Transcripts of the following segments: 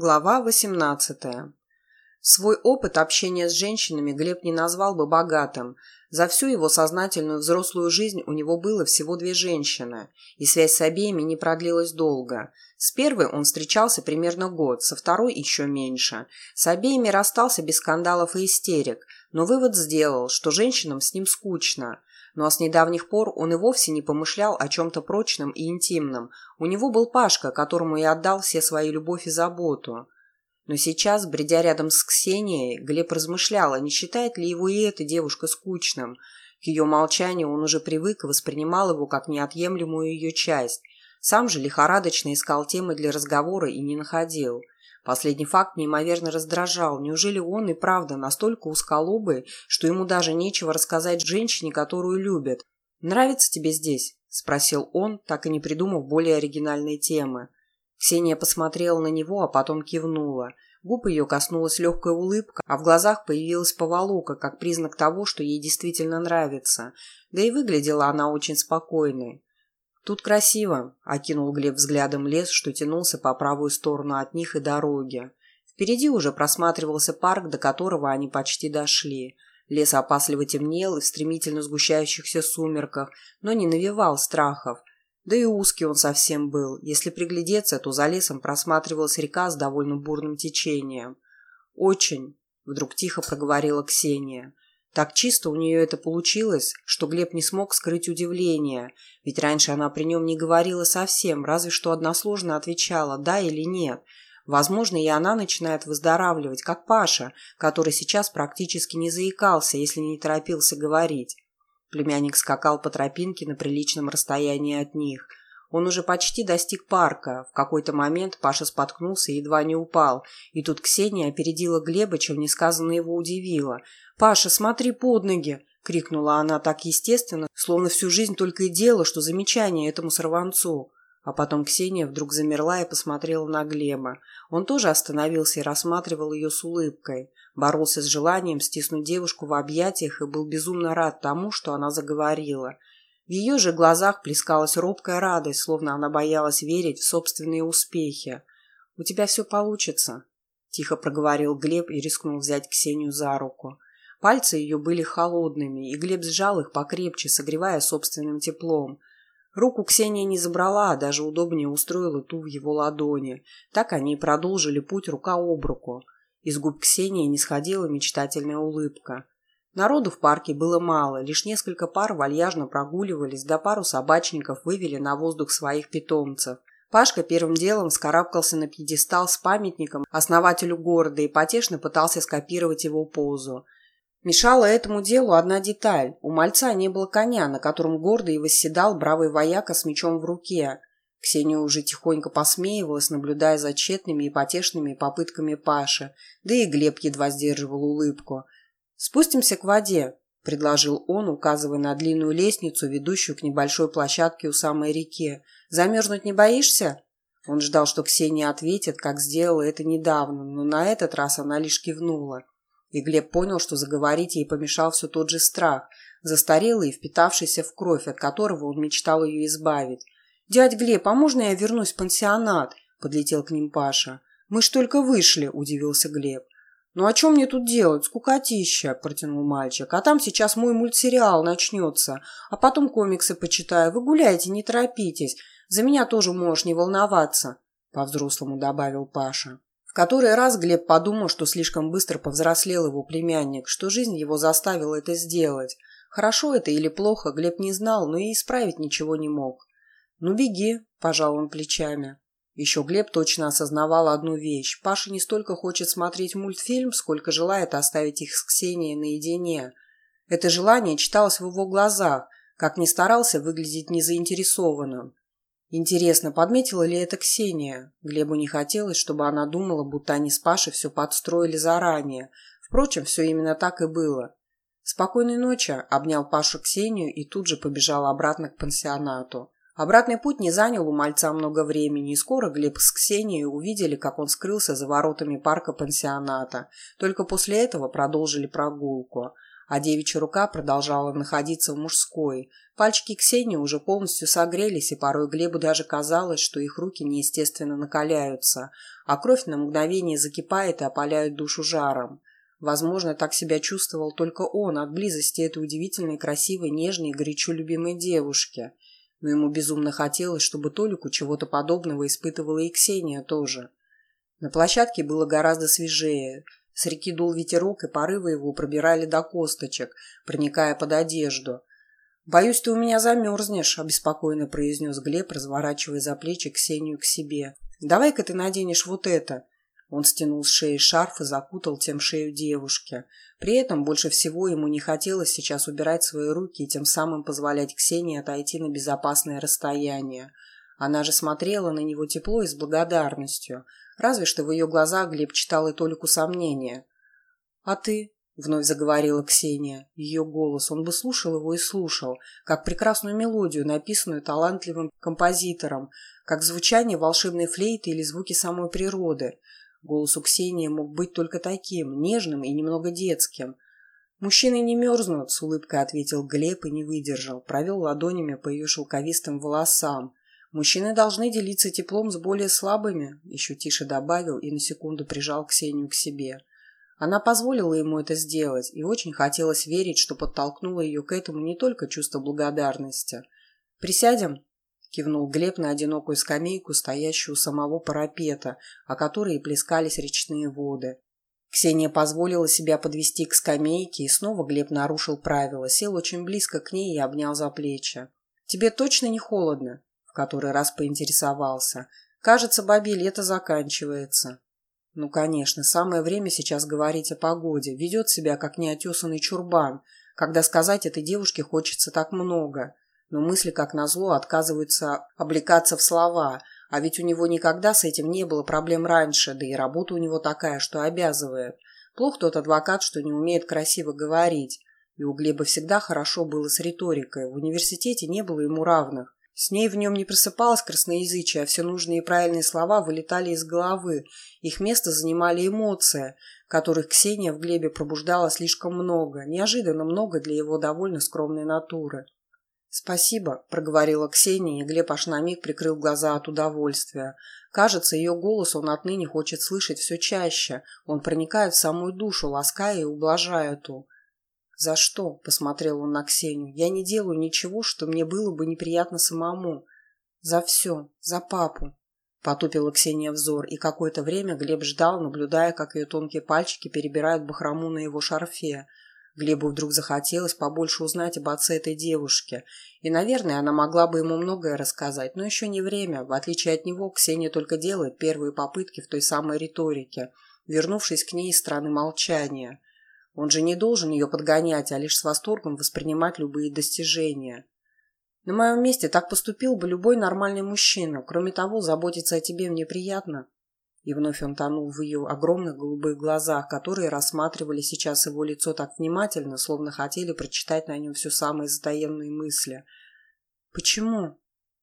Глава 18. Свой опыт общения с женщинами Глеб не назвал бы богатым. За всю его сознательную взрослую жизнь у него было всего две женщины, и связь с обеими не продлилась долго. С первой он встречался примерно год, со второй еще меньше. С обеими расстался без скандалов и истерик, но вывод сделал, что женщинам с ним скучно. Ну а с недавних пор он и вовсе не помышлял о чем-то прочном и интимном. У него был Пашка, которому и отдал все свои любовь и заботу. Но сейчас, бредя рядом с Ксенией, Глеб размышлял, а не считает ли его и эта девушка скучным. К ее молчанию он уже привык и воспринимал его как неотъемлемую ее часть. Сам же лихорадочно искал темы для разговора и не находил. Последний факт неимоверно раздражал. Неужели он и правда настолько узколобый, что ему даже нечего рассказать женщине, которую любит? «Нравится тебе здесь?» – спросил он, так и не придумав более оригинальной темы. Ксения посмотрела на него, а потом кивнула. Губ ее коснулась легкая улыбка, а в глазах появилась поволока, как признак того, что ей действительно нравится. Да и выглядела она очень спокойной. «Тут красиво», – окинул Глеб взглядом лес, что тянулся по правую сторону от них и дороги. Впереди уже просматривался парк, до которого они почти дошли. Лес опасливо темнел и в стремительно сгущающихся сумерках, но не навевал страхов. Да и узкий он совсем был. Если приглядеться, то за лесом просматривалась река с довольно бурным течением. «Очень», – вдруг тихо проговорила Ксения. Так чисто у нее это получилось, что Глеб не смог скрыть удивление, ведь раньше она при нем не говорила совсем, разве что односложно отвечала «да» или «нет». Возможно, и она начинает выздоравливать, как Паша, который сейчас практически не заикался, если не торопился говорить. Племянник скакал по тропинке на приличном расстоянии от них. Он уже почти достиг парка. В какой-то момент Паша споткнулся и едва не упал. И тут Ксения опередила Глеба, чем несказанно его удивило. «Паша, смотри под ноги!» — крикнула она так естественно, словно всю жизнь только и делала, что замечание этому сорванцу. А потом Ксения вдруг замерла и посмотрела на Глеба. Он тоже остановился и рассматривал ее с улыбкой. Боролся с желанием стиснуть девушку в объятиях и был безумно рад тому, что она заговорила. В ее же глазах плескалась робкая радость, словно она боялась верить в собственные успехи. «У тебя все получится», – тихо проговорил Глеб и рискнул взять Ксению за руку. Пальцы ее были холодными, и Глеб сжал их покрепче, согревая собственным теплом. Руку Ксения не забрала, а даже удобнее устроила ту в его ладони. Так они и продолжили путь рука об руку. Из губ Ксении не сходила мечтательная улыбка. Народу в парке было мало, лишь несколько пар вальяжно прогуливались, да пару собачников вывели на воздух своих питомцев. Пашка первым делом вскарабкался на пьедестал с памятником основателю города и потешно пытался скопировать его позу – Мешала этому делу одна деталь. У мальца не было коня, на котором гордо и восседал бравый вояка с мечом в руке. Ксения уже тихонько посмеивалась, наблюдая за тщетными и потешными попытками Паши, да и Глеб едва сдерживал улыбку. «Спустимся к воде», – предложил он, указывая на длинную лестницу, ведущую к небольшой площадке у самой реки. «Замерзнуть не боишься?» Он ждал, что Ксения ответит, как сделала это недавно, но на этот раз она лишь кивнула. И Глеб понял, что заговорить ей помешал все тот же страх, застарелый и впитавшийся в кровь, от которого он мечтал ее избавить. «Дядь Глеб, а можно я вернусь в пансионат?» – подлетел к ним Паша. «Мы ж только вышли», – удивился Глеб. «Ну а что мне тут делать? Скукотища!» – протянул мальчик. «А там сейчас мой мультсериал начнется, а потом комиксы почитаю. Вы гуляйте, не торопитесь. За меня тоже можешь не волноваться», – по-взрослому добавил Паша который раз Глеб подумал, что слишком быстро повзрослел его племянник, что жизнь его заставила это сделать. Хорошо это или плохо, Глеб не знал, но и исправить ничего не мог. «Ну, беги», – пожал он плечами. Еще Глеб точно осознавал одну вещь. Паша не столько хочет смотреть мультфильм, сколько желает оставить их с Ксенией наедине. Это желание читалось в его глазах, как ни старался выглядеть незаинтересованным. Интересно, подметила ли это Ксения? Глебу не хотелось, чтобы она думала, будто они с Пашей все подстроили заранее. Впрочем, все именно так и было. «Спокойной ночи», – обнял Пашу Ксению и тут же побежал обратно к пансионату. Обратный путь не занял у мальца много времени, и скоро Глеб с Ксенией увидели, как он скрылся за воротами парка пансионата. Только после этого продолжили прогулку. А девичья рука продолжала находиться в мужской. Пальчики Ксении уже полностью согрелись, и порой Глебу даже казалось, что их руки неестественно накаляются, а кровь на мгновение закипает и опаляет душу жаром. Возможно, так себя чувствовал только он от близости этой удивительной, красивой, нежной и горячо любимой девушки. Но ему безумно хотелось, чтобы Толику чего-то подобного испытывала и Ксения тоже. На площадке было гораздо свежее – с реки дул ветерок, и порывы его пробирали до косточек, проникая под одежду. «Боюсь, ты у меня замерзнешь», – обеспокоенно произнес Глеб, разворачивая за плечи Ксению к себе. «Давай-ка ты наденешь вот это». Он стянул с шеи шарф и закутал тем шею девушки. При этом больше всего ему не хотелось сейчас убирать свои руки и тем самым позволять Ксении отойти на безопасное расстояние. Она же смотрела на него тепло и с благодарностью. Разве что в ее глазах Глеб читал и толику сомнения. «А ты?» — вновь заговорила Ксения. Ее голос, он бы слушал его и слушал, как прекрасную мелодию, написанную талантливым композитором, как звучание волшебной флейты или звуки самой природы. Голос у Ксении мог быть только таким, нежным и немного детским. «Мужчины не мерзнут», — с улыбкой ответил Глеб и не выдержал, провел ладонями по ее шелковистым волосам. Мужчины должны делиться теплом с более слабыми, еще тише добавил и на секунду прижал Ксению к себе. Она позволила ему это сделать, и очень хотелось верить, что подтолкнуло ее к этому не только чувство благодарности. «Присядем?» – кивнул Глеб на одинокую скамейку, стоящую у самого парапета, о которой плескались речные воды. Ксения позволила себя подвести к скамейке, и снова Глеб нарушил правила, сел очень близко к ней и обнял за плечи. «Тебе точно не холодно?» Который раз поинтересовался. «Кажется, бабе лето заканчивается». Ну, конечно, самое время сейчас говорить о погоде. Ведет себя, как неотесанный чурбан, когда сказать этой девушке хочется так много. Но мысли, как назло, отказываются облекаться в слова, а ведь у него никогда с этим не было проблем раньше, да и работа у него такая, что обязывает. Плох тот адвокат, что не умеет красиво говорить. И у Глеба всегда хорошо было с риторикой. В университете не было ему равных. С ней в нем не просыпалось красноязычие, а все нужные и правильные слова вылетали из головы. Их место занимали эмоции, которых Ксения в Глебе пробуждала слишком много, неожиданно много для его довольно скромной натуры. «Спасибо», — проговорила Ксения, и Глеб аж на миг прикрыл глаза от удовольствия. Кажется, ее голос он отныне хочет слышать все чаще. Он проникает в самую душу, лаская и ублажая ту. «За что?» – посмотрел он на Ксению. «Я не делаю ничего, что мне было бы неприятно самому. За все. За папу». Потупила Ксения взор, и какое-то время Глеб ждал, наблюдая, как ее тонкие пальчики перебирают бахрому на его шарфе. Глебу вдруг захотелось побольше узнать об отце этой девушки. И, наверное, она могла бы ему многое рассказать, но еще не время. В отличие от него, Ксения только делает первые попытки в той самой риторике, вернувшись к ней из страны молчания. Он же не должен ее подгонять, а лишь с восторгом воспринимать любые достижения. На моем месте так поступил бы любой нормальный мужчина. Кроме того, заботиться о тебе мне приятно. И вновь он тонул в ее огромных голубых глазах, которые рассматривали сейчас его лицо так внимательно, словно хотели прочитать на нем все самые затаенные мысли. «Почему?»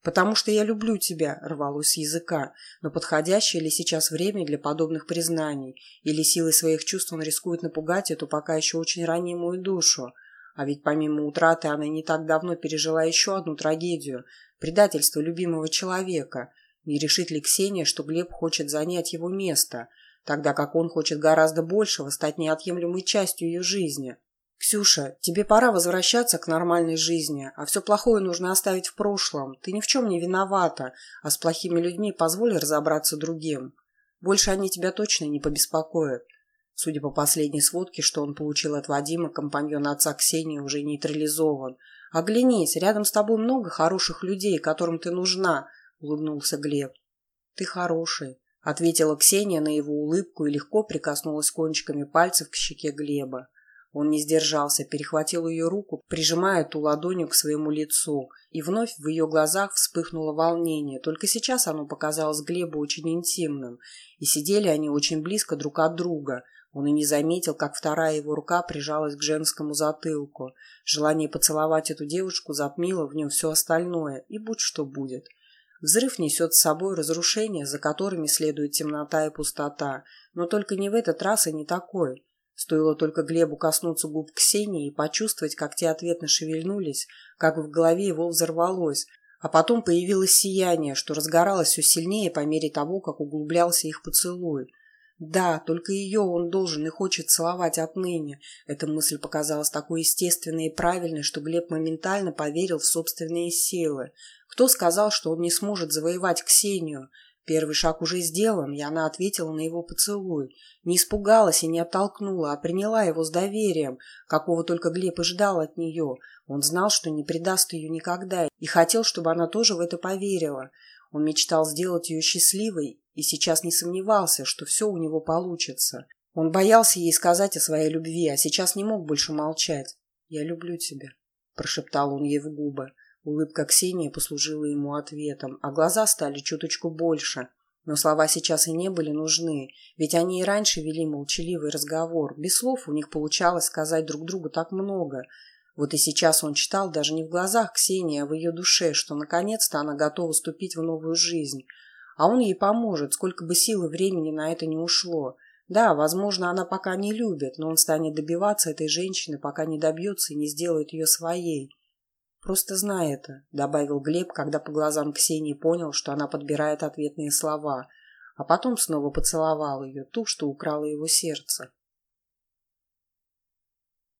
«Потому что я люблю тебя», — рвалось с языка. Но подходящее ли сейчас время для подобных признаний? Или силой своих чувств он рискует напугать эту пока еще очень ранимую душу? А ведь помимо утраты она не так давно пережила еще одну трагедию – предательство любимого человека. Не решит ли Ксения, что Глеб хочет занять его место, тогда как он хочет гораздо большего, стать неотъемлемой частью ее жизни? «Ксюша, тебе пора возвращаться к нормальной жизни, а все плохое нужно оставить в прошлом. Ты ни в чем не виновата, а с плохими людьми позволь разобраться другим. Больше они тебя точно не побеспокоят». Судя по последней сводке, что он получил от Вадима, компаньон отца Ксении уже нейтрализован. «Оглянись, рядом с тобой много хороших людей, которым ты нужна», — улыбнулся Глеб. «Ты хороший», — ответила Ксения на его улыбку и легко прикоснулась кончиками пальцев к щеке Глеба. Он не сдержался, перехватил ее руку, прижимая ту ладонью к своему лицу, и вновь в ее глазах вспыхнуло волнение. Только сейчас оно показалось Глебу очень интимным, и сидели они очень близко друг от друга. Он и не заметил, как вторая его рука прижалась к женскому затылку. Желание поцеловать эту девушку затмило в нем все остальное, и будь что будет. Взрыв несет с собой разрушения, за которыми следует темнота и пустота, но только не в этот раз и не такой. Стоило только Глебу коснуться губ Ксении и почувствовать, как те ответно шевельнулись, как в голове его взорвалось, а потом появилось сияние, что разгоралось все сильнее по мере того, как углублялся их поцелуй. Да, только ее он должен и хочет целовать отныне. Эта мысль показалась такой естественной и правильной, что Глеб моментально поверил в собственные силы. Кто сказал, что он не сможет завоевать Ксению? Первый шаг уже сделан, и она ответила на его поцелуй. Не испугалась и не оттолкнула, а приняла его с доверием, какого только Глеб и ждал от нее. Он знал, что не предаст ее никогда, и хотел, чтобы она тоже в это поверила. Он мечтал сделать ее счастливой, и сейчас не сомневался, что все у него получится. Он боялся ей сказать о своей любви, а сейчас не мог больше молчать. «Я люблю тебя», – прошептал он ей в губы. Улыбка Ксении послужила ему ответом, а глаза стали чуточку больше. Но слова сейчас и не были нужны, ведь они и раньше вели молчаливый разговор. Без слов у них получалось сказать друг другу так много. Вот и сейчас он читал даже не в глазах Ксении, а в ее душе, что наконец-то она готова вступить в новую жизнь. А он ей поможет, сколько бы сил и времени на это не ушло. Да, возможно, она пока не любит, но он станет добиваться этой женщины, пока не добьется и не сделает ее своей. «Просто знай это», — добавил Глеб, когда по глазам Ксении понял, что она подбирает ответные слова, а потом снова поцеловал ее, ту, что украла его сердце.